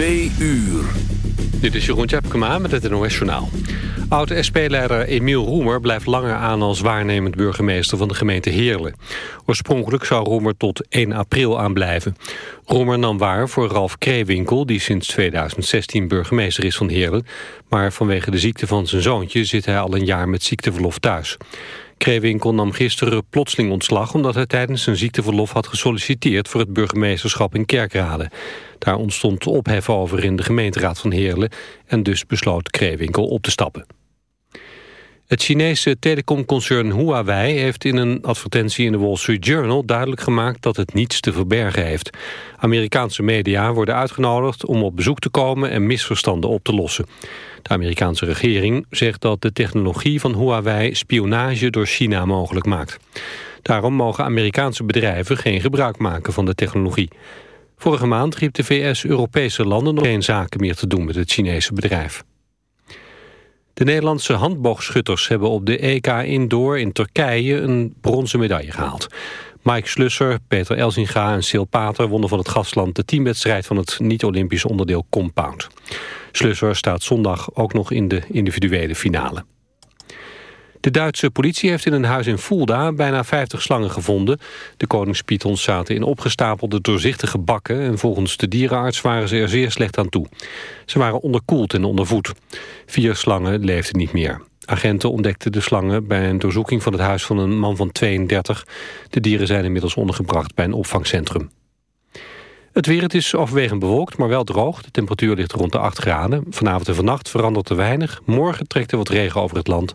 Twee uur. Dit is Jeroen Tjepkema met het NOS Journaal. Oud-SP-leider Emiel Roemer blijft langer aan als waarnemend burgemeester van de gemeente Heerlen. Oorspronkelijk zou Roemer tot 1 april aanblijven. Roemer nam waar voor Ralf Kreewinkel, die sinds 2016 burgemeester is van Heerlen. Maar vanwege de ziekte van zijn zoontje zit hij al een jaar met ziekteverlof thuis. Kreewinkel nam gisteren plotseling ontslag... omdat hij tijdens zijn ziekteverlof had gesolliciteerd... voor het burgemeesterschap in Kerkrade. Daar ontstond ophef over in de gemeenteraad van Heerlen... en dus besloot Kreewinkel op te stappen. Het Chinese telecomconcern Huawei heeft in een advertentie in de Wall Street Journal duidelijk gemaakt dat het niets te verbergen heeft. Amerikaanse media worden uitgenodigd om op bezoek te komen en misverstanden op te lossen. De Amerikaanse regering zegt dat de technologie van Huawei spionage door China mogelijk maakt. Daarom mogen Amerikaanse bedrijven geen gebruik maken van de technologie. Vorige maand riep de VS Europese landen nog geen zaken meer te doen met het Chinese bedrijf. De Nederlandse handboogschutters hebben op de EK Indoor in Turkije een bronzen medaille gehaald. Mike Slusser, Peter Elzinga en Sil Pater wonnen van het gastland de teamwedstrijd van het niet-Olympisch onderdeel Compound. Slusser staat zondag ook nog in de individuele finale. De Duitse politie heeft in een huis in Fulda bijna 50 slangen gevonden. De koningspietons zaten in opgestapelde doorzichtige bakken... en volgens de dierenarts waren ze er zeer slecht aan toe. Ze waren onderkoeld en ondervoed. Vier slangen leefden niet meer. Agenten ontdekten de slangen bij een doorzoeking van het huis van een man van 32. De dieren zijn inmiddels ondergebracht bij een opvangcentrum. Het weer, het is overwegend bewolkt, maar wel droog. De temperatuur ligt rond de 8 graden. Vanavond en vannacht verandert er weinig. Morgen trekt er wat regen over het land.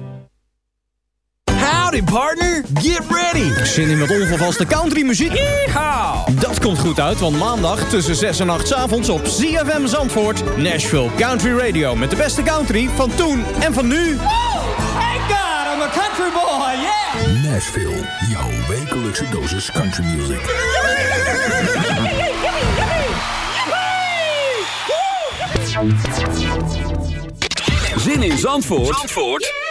Howdy partner, get ready! Zin in met onvervaste countrymuziek? Yeehaw! Dat komt goed uit, want maandag tussen 6 en 8 avonds op ZFM Zandvoort... Nashville Country Radio met de beste country van toen en van nu. Oh, thank God, I'm a country boy, yeah! Nashville, jouw wekelijkse dosis country music. Zin in Zandvoort? Zandvoort?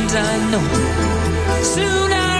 and I know soon I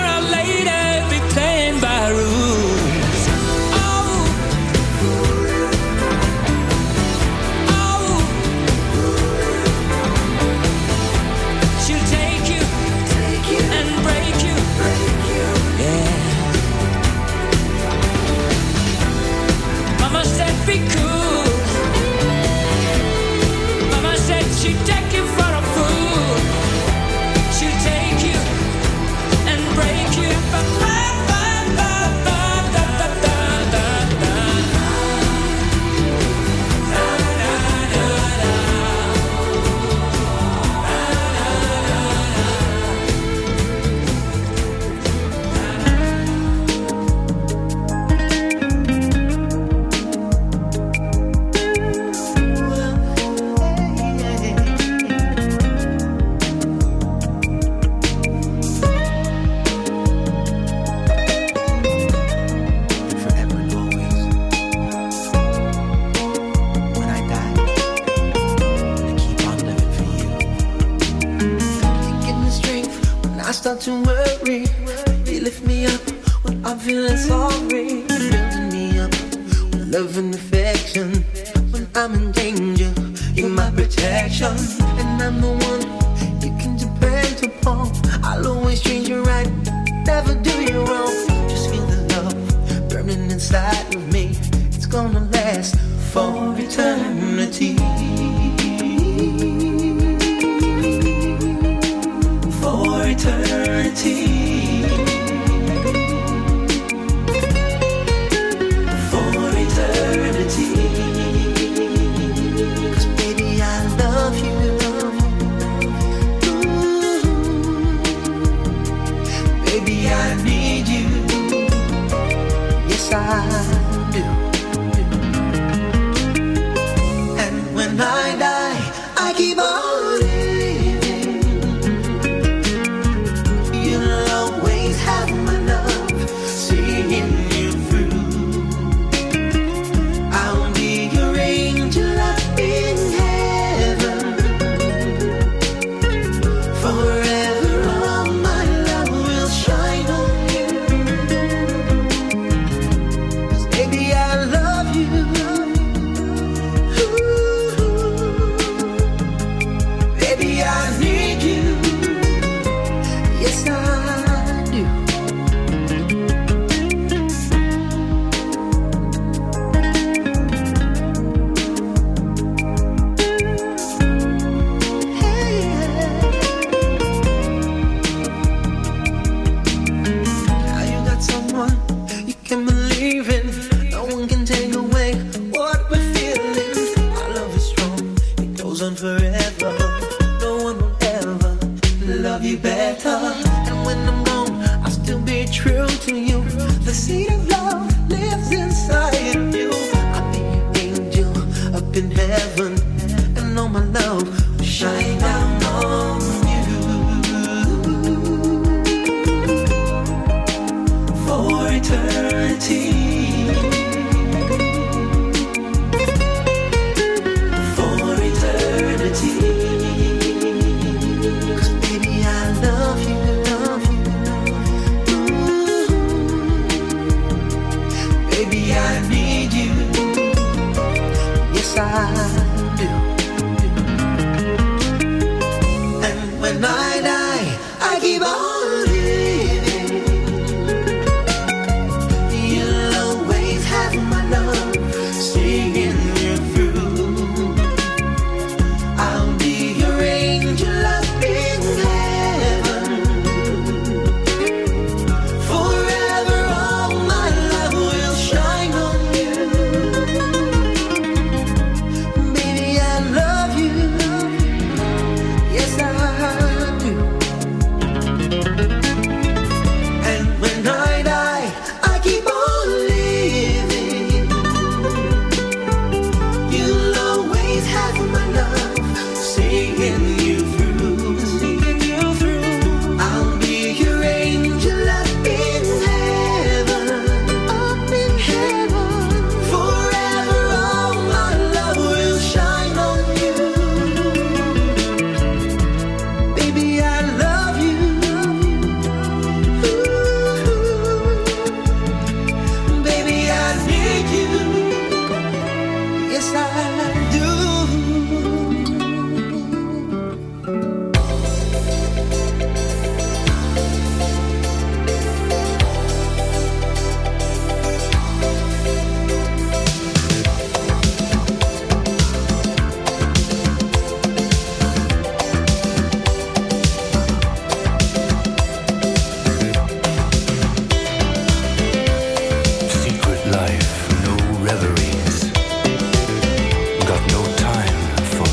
got no time for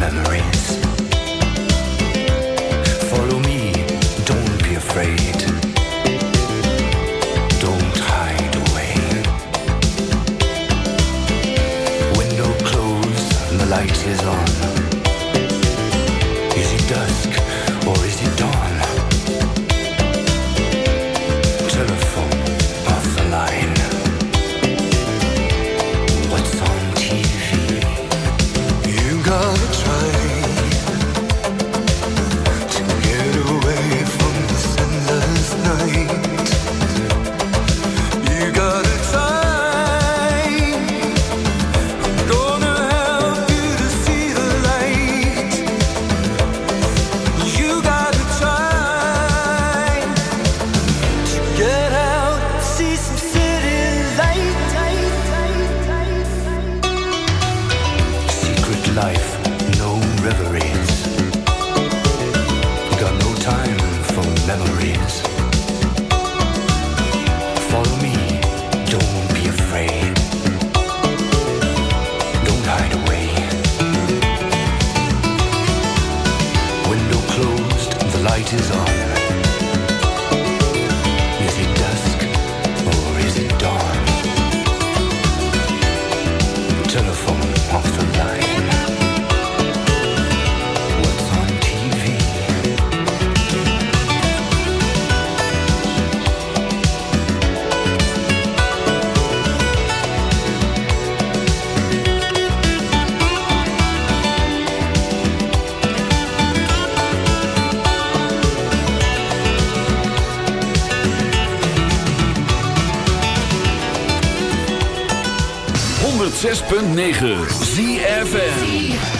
memories. Follow me, don't be afraid. 106.9 ZFN